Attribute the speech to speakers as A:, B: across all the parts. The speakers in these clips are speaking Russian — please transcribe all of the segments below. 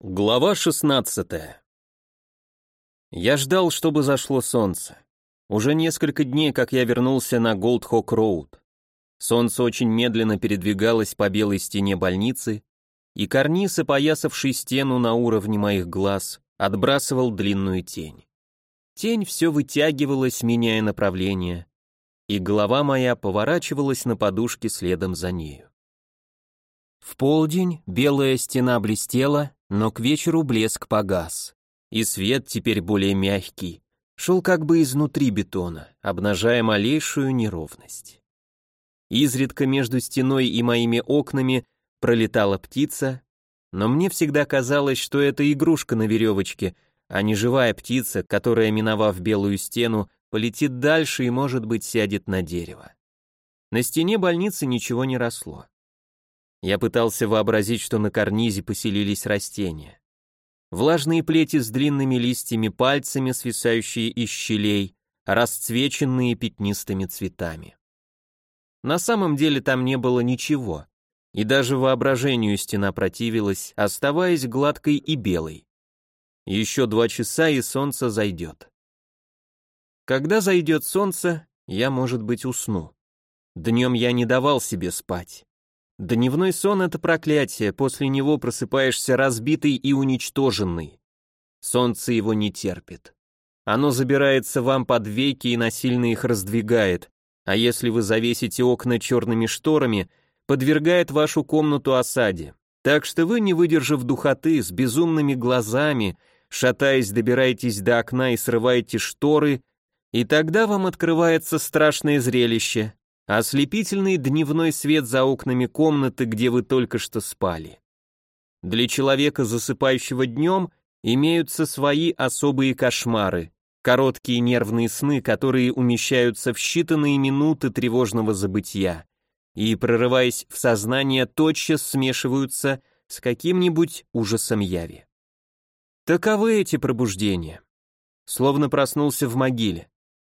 A: Глава 16 Я ждал, чтобы зашло солнце. Уже несколько дней, как я вернулся на Голдхок Роуд. Солнце очень медленно передвигалось по белой стене больницы, и карниз, опоясавший стену на уровне моих глаз, отбрасывал длинную тень. Тень все вытягивалась, меняя направление, и голова моя поворачивалась на подушке следом за нею. В полдень белая стена блестела, но к вечеру блеск погас. И свет, теперь более мягкий, шел как бы изнутри бетона, обнажая малейшую неровность. Изредка между стеной и моими окнами пролетала птица, но мне всегда казалось, что это игрушка на веревочке, а не живая птица, которая, миновав белую стену, полетит дальше и, может быть, сядет на дерево. На стене больницы ничего не росло. Я пытался вообразить, что на карнизе поселились растения. Влажные плети с длинными листьями пальцами, свисающие из щелей, расцвеченные пятнистыми цветами. На самом деле там не было ничего, и даже воображению стена противилась, оставаясь гладкой и белой. Еще два часа, и солнце зайдет. Когда зайдет солнце, я, может быть, усну. Днем я не давал себе спать. Дневной сон — это проклятие, после него просыпаешься разбитый и уничтоженный. Солнце его не терпит. Оно забирается вам под веки и насильно их раздвигает, а если вы завесите окна черными шторами, подвергает вашу комнату осаде. Так что вы, не выдержав духоты, с безумными глазами, шатаясь, добираетесь до окна и срываете шторы, и тогда вам открывается страшное зрелище, Ослепительный дневной свет за окнами комнаты, где вы только что спали. Для человека, засыпающего днем, имеются свои особые кошмары, короткие нервные сны, которые умещаются в считанные минуты тревожного забытия и, прорываясь в сознание, тотчас смешиваются с каким-нибудь ужасом яви. Таковы эти пробуждения. Словно проснулся в могиле.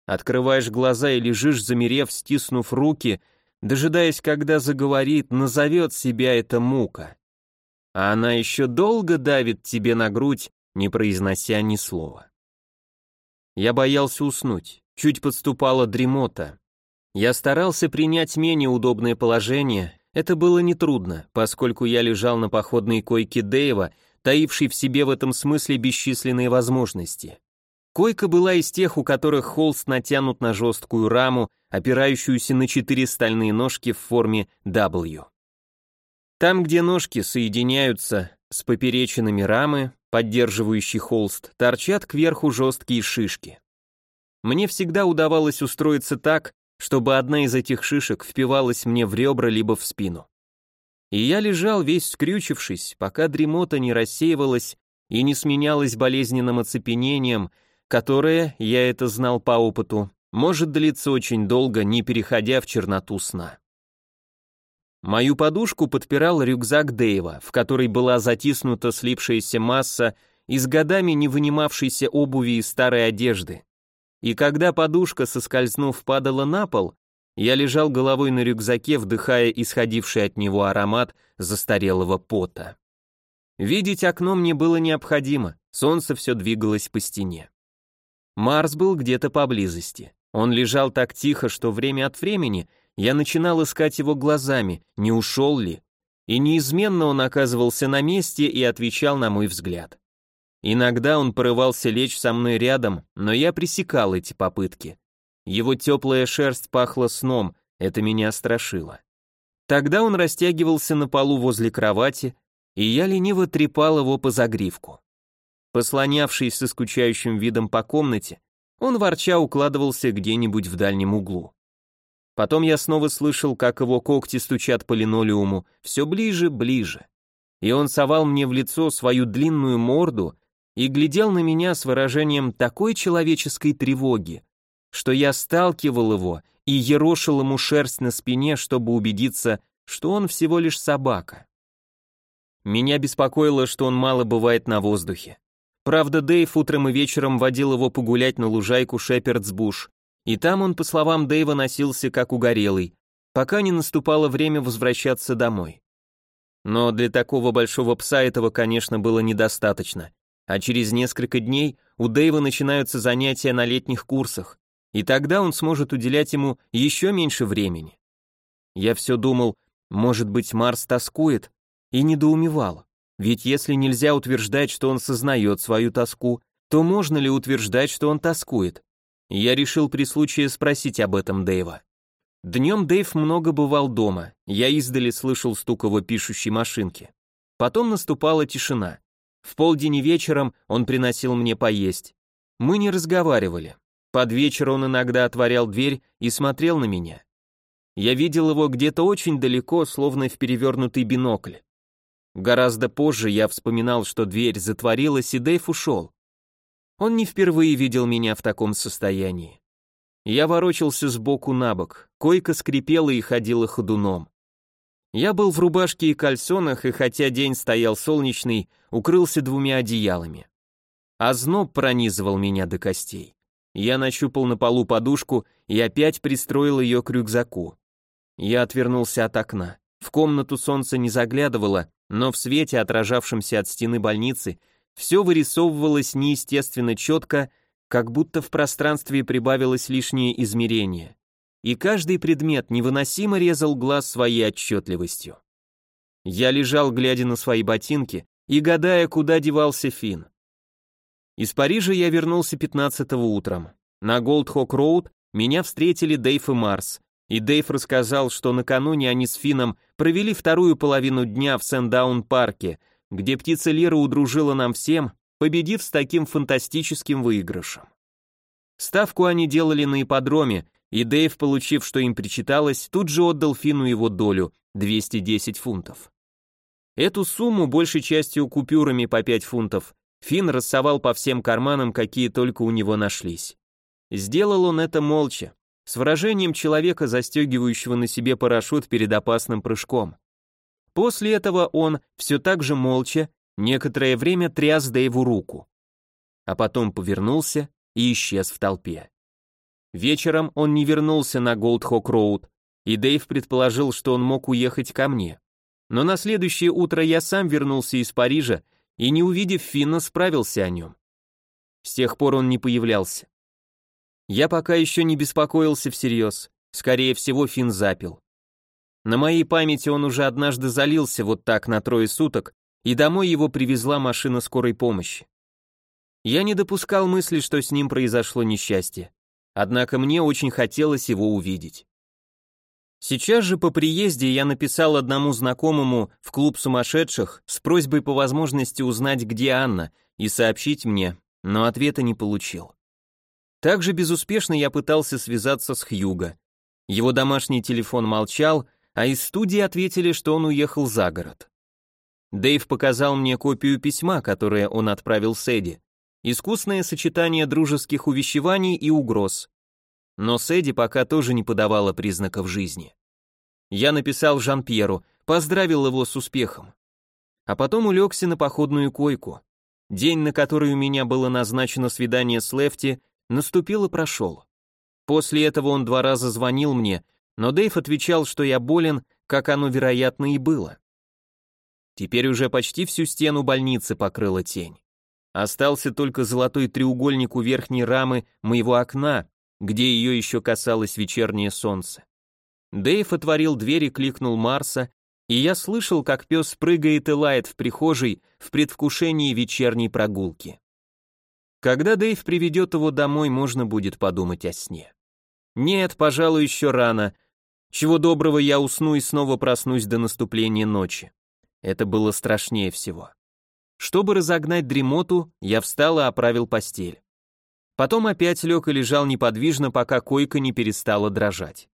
A: Открываешь глаза и лежишь, замерев, стиснув руки, дожидаясь, когда заговорит, назовет себя эта мука. А она еще долго давит тебе на грудь, не произнося ни слова. Я боялся уснуть, чуть подступала дремота. Я старался принять менее удобное положение, это было нетрудно, поскольку я лежал на походной койке Дэйва, таившей в себе в этом смысле бесчисленные возможности. Койка была из тех, у которых холст натянут на жесткую раму, опирающуюся на четыре стальные ножки в форме W. Там, где ножки соединяются с поперечинами рамы, поддерживающей холст, торчат кверху жесткие шишки. Мне всегда удавалось устроиться так, чтобы одна из этих шишек впивалась мне в ребра либо в спину. И я лежал весь скрючившись, пока дремота не рассеивалась и не сменялась болезненным оцепенением, которое, я это знал по опыту, может длиться очень долго, не переходя в черноту сна. Мою подушку подпирал рюкзак Дэйва, в который была затиснута слипшаяся масса из годами не вынимавшейся обуви и старой одежды. И когда подушка, соскользнув, падала на пол, я лежал головой на рюкзаке, вдыхая исходивший от него аромат застарелого пота. Видеть окно мне было необходимо, солнце все двигалось по стене. Марс был где-то поблизости. Он лежал так тихо, что время от времени я начинал искать его глазами, не ушел ли. И неизменно он оказывался на месте и отвечал на мой взгляд. Иногда он порывался лечь со мной рядом, но я пресекал эти попытки. Его теплая шерсть пахла сном, это меня страшило. Тогда он растягивался на полу возле кровати, и я лениво трепал его по загривку. Послонявшись со скучающим видом по комнате, он ворча укладывался где-нибудь в дальнем углу. Потом я снова слышал, как его когти стучат по линолеуму, все ближе, ближе. И он совал мне в лицо свою длинную морду и глядел на меня с выражением такой человеческой тревоги, что я сталкивал его и ерошил ему шерсть на спине, чтобы убедиться, что он всего лишь собака. Меня беспокоило, что он мало бывает на воздухе. Правда, Дэйв утром и вечером водил его погулять на лужайку Шепердсбуш, и там он, по словам Дэйва, носился как угорелый, пока не наступало время возвращаться домой. Но для такого большого пса этого, конечно, было недостаточно. А через несколько дней у Дэйва начинаются занятия на летних курсах, и тогда он сможет уделять ему еще меньше времени. Я все думал, может быть, Марс тоскует, и недоумевал. Ведь если нельзя утверждать, что он сознает свою тоску, то можно ли утверждать, что он тоскует? Я решил при случае спросить об этом Дэйва. Днем Дэйв много бывал дома, я издали слышал стук его пишущей машинки. Потом наступала тишина. В полдень и вечером он приносил мне поесть. Мы не разговаривали. Под вечер он иногда отворял дверь и смотрел на меня. Я видел его где-то очень далеко, словно в перевернутый бинокль. Гораздо позже я вспоминал, что дверь затворилась, и Дэйв ушел. Он не впервые видел меня в таком состоянии. Я ворочался сбоку на бок, койка скрипела и ходила ходуном. Я был в рубашке и кальсонах, и хотя день стоял солнечный, укрылся двумя одеялами. Озноб пронизывал меня до костей. Я нащупал на полу подушку и опять пристроил ее к рюкзаку. Я отвернулся от окна. В комнату солнце не заглядывало, но в свете, отражавшемся от стены больницы, все вырисовывалось неестественно четко, как будто в пространстве прибавилось лишнее измерение, и каждый предмет невыносимо резал глаз своей отчетливостью. Я лежал, глядя на свои ботинки и гадая, куда девался Финн. Из Парижа я вернулся 15-го утром. На Голдхок-Роуд меня встретили Дейв и Марс, и Дейв рассказал, что накануне они с Финном провели вторую половину дня в Сэндаун-парке, где птица Лера удружила нам всем, победив с таким фантастическим выигрышем. Ставку они делали на ипподроме, и Дэйв, получив, что им причиталось, тут же отдал Фину его долю – 210 фунтов. Эту сумму, большей частью купюрами по 5 фунтов, Фин рассовал по всем карманам, какие только у него нашлись. Сделал он это молча, с выражением человека, застегивающего на себе парашют перед опасным прыжком. После этого он, все так же молча, Некоторое время тряс Дэйву руку, а потом повернулся и исчез в толпе. Вечером он не вернулся на Голдхок-Роуд, и Дэйв предположил, что он мог уехать ко мне. Но на следующее утро я сам вернулся из Парижа и, не увидев Финна, справился о нем. С тех пор он не появлялся. Я пока еще не беспокоился всерьез, скорее всего, Финн запил. На моей памяти он уже однажды залился вот так на трое суток, и домой его привезла машина скорой помощи. Я не допускал мысли, что с ним произошло несчастье, однако мне очень хотелось его увидеть. Сейчас же по приезде я написал одному знакомому в клуб сумасшедших с просьбой по возможности узнать, где Анна, и сообщить мне, но ответа не получил. Также безуспешно я пытался связаться с Хьюго. Его домашний телефон молчал, а из студии ответили, что он уехал за город. Дэйв показал мне копию письма, которое он отправил Сэдди. Искусное сочетание дружеских увещеваний и угроз. Но Сэдди пока тоже не подавала признаков жизни. Я написал Жан-Пьеру, поздравил его с успехом. А потом улегся на походную койку. День, на который у меня было назначено свидание с Лефти, наступил и прошел. После этого он два раза звонил мне, но Дэйв отвечал, что я болен, как оно, вероятно, и было. Теперь уже почти всю стену больницы покрыла тень. Остался только золотой треугольник у верхней рамы моего окна, где ее еще касалось вечернее солнце. Дэйв отворил дверь и кликнул Марса, и я слышал, как пес прыгает и лает в прихожей в предвкушении вечерней прогулки. Когда Дэйв приведет его домой, можно будет подумать о сне. Нет, пожалуй, еще рано. Чего доброго я усну и снова проснусь до наступления ночи. Это было страшнее всего. Чтобы разогнать дремоту, я встал и оправил постель. Потом опять лег и лежал неподвижно, пока койка не перестала дрожать.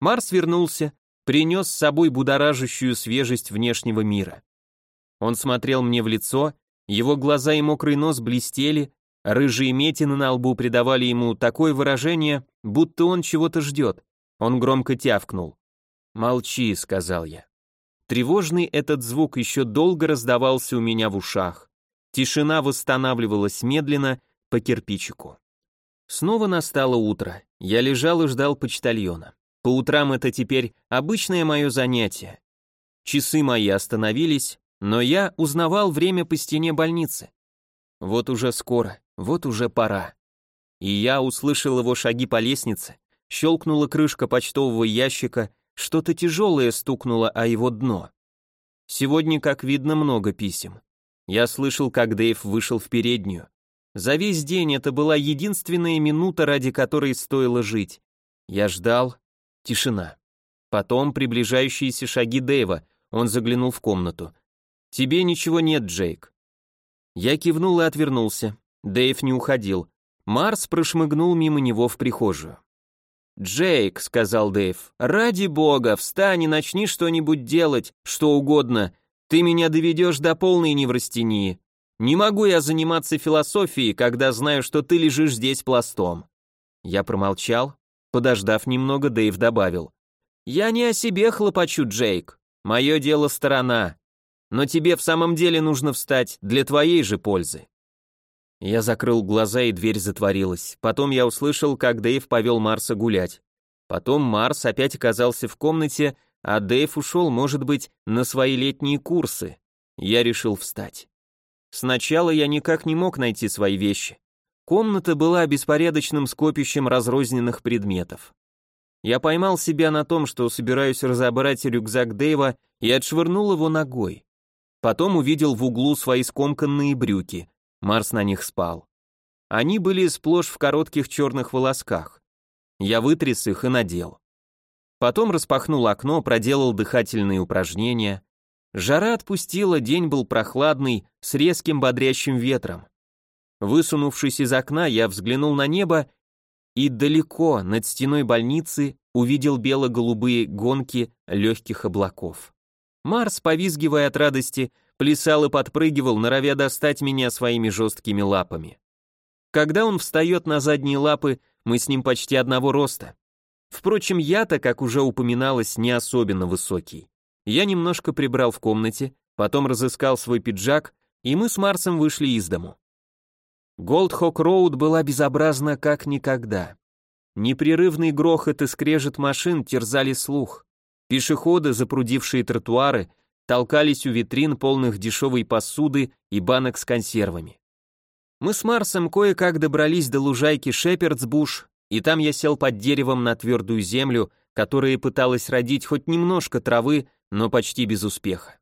A: Марс вернулся, принес с собой будоражащую свежесть внешнего мира. Он смотрел мне в лицо, его глаза и мокрый нос блестели, рыжие метины на лбу придавали ему такое выражение, будто он чего-то ждет. Он громко тявкнул. «Молчи», — сказал я. Тревожный этот звук еще долго раздавался у меня в ушах. Тишина восстанавливалась медленно по кирпичику. Снова настало утро. Я лежал и ждал почтальона. По утрам это теперь обычное мое занятие. часы мои остановились, но я узнавал время по стене больницы. Вот уже скоро, вот уже пора. И я услышал его шаги по лестнице, щелкнула крышка почтового ящика, что-то тяжелое стукнуло о его дно. Сегодня, как видно, много писем. Я слышал, как Дэйв вышел в переднюю. За весь день это была единственная минута, ради которой стоило жить. Я ждал. Тишина. Потом приближающиеся шаги Дэйва. Он заглянул в комнату. «Тебе ничего нет, Джейк». Я кивнул и отвернулся. Дэйв не уходил. Марс прошмыгнул мимо него в прихожую. «Джейк», — сказал Дэйв, — «ради бога, встань и начни что-нибудь делать, что угодно. Ты меня доведешь до полной неврастении. Не могу я заниматься философией, когда знаю, что ты лежишь здесь пластом». Я промолчал. Подождав немного, Дэйв добавил. «Я не о себе хлопочу, Джейк. Мое дело сторона. Но тебе в самом деле нужно встать для твоей же пользы». Я закрыл глаза, и дверь затворилась. Потом я услышал, как Дэйв повел Марса гулять. Потом Марс опять оказался в комнате, а Дэйв ушел, может быть, на свои летние курсы. Я решил встать. Сначала я никак не мог найти свои вещи. Комната была беспорядочным скопищем разрозненных предметов. Я поймал себя на том, что собираюсь разобрать рюкзак Дэйва и отшвырнул его ногой. Потом увидел в углу свои скомканные брюки. Марс на них спал. Они были сплошь в коротких черных волосках. Я вытряс их и надел. Потом распахнул окно, проделал дыхательные упражнения. Жара отпустила, день был прохладный, с резким бодрящим ветром. Высунувшись из окна, я взглянул на небо и далеко, над стеной больницы, увидел бело-голубые гонки легких облаков. Марс, повизгивая от радости, плясал и подпрыгивал, норовя достать меня своими жесткими лапами. Когда он встает на задние лапы, мы с ним почти одного роста. Впрочем, я-то, как уже упоминалось, не особенно высокий. Я немножко прибрал в комнате, потом разыскал свой пиджак, и мы с Марсом вышли из дому. Голдхок Роуд была безобразна как никогда. Непрерывный грохот и скрежет машин терзали слух. Пешеходы, запрудившие тротуары, толкались у витрин, полных дешевой посуды и банок с консервами. Мы с Марсом кое-как добрались до лужайки Шепердсбуш, и там я сел под деревом на твердую землю, которая пыталась родить хоть немножко травы, но почти без успеха.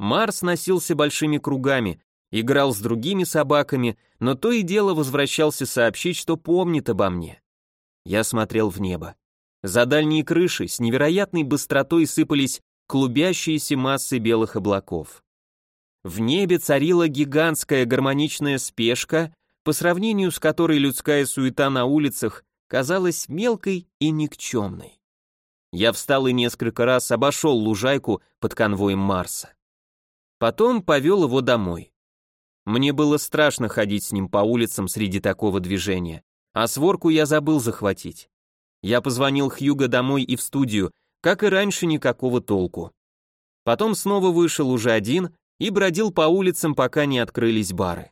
A: Марс носился большими кругами, играл с другими собаками, но то и дело возвращался сообщить, что помнит обо мне. Я смотрел в небо. За дальние крыши с невероятной быстротой сыпались клубящиеся массы белых облаков. В небе царила гигантская гармоничная спешка, по сравнению с которой людская суета на улицах казалась мелкой и никчемной. Я встал и несколько раз обошел лужайку под конвоем Марса. Потом повел его домой. Мне было страшно ходить с ним по улицам среди такого движения, а сворку я забыл захватить. Я позвонил Хьюго домой и в студию, как и раньше, никакого толку. Потом снова вышел уже один и бродил по улицам, пока не открылись бары.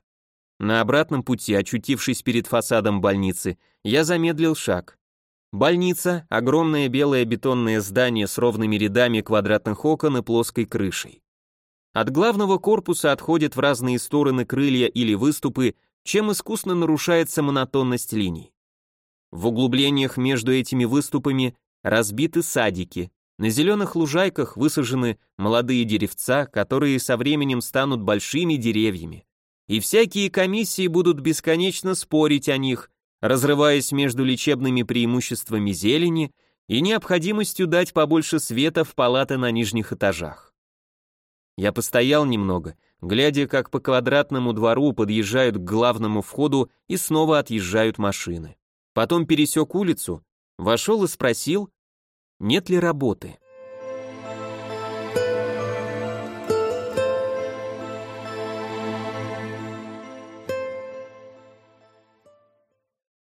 A: На обратном пути, очутившись перед фасадом больницы, я замедлил шаг. Больница — огромное белое бетонное здание с ровными рядами квадратных окон и плоской крышей. От главного корпуса отходят в разные стороны крылья или выступы, чем искусно нарушается монотонность линий. В углублениях между этими выступами разбиты садики. На зеленых лужайках высажены молодые деревца, которые со временем станут большими деревьями. И всякие комиссии будут бесконечно спорить о них, разрываясь между лечебными преимуществами зелени и необходимостью дать побольше света в палаты на нижних этажах. Я постоял немного, глядя, как по квадратному двору подъезжают к главному входу и снова отъезжают машины. Потом пересек улицу Вошел и спросил, нет ли работы.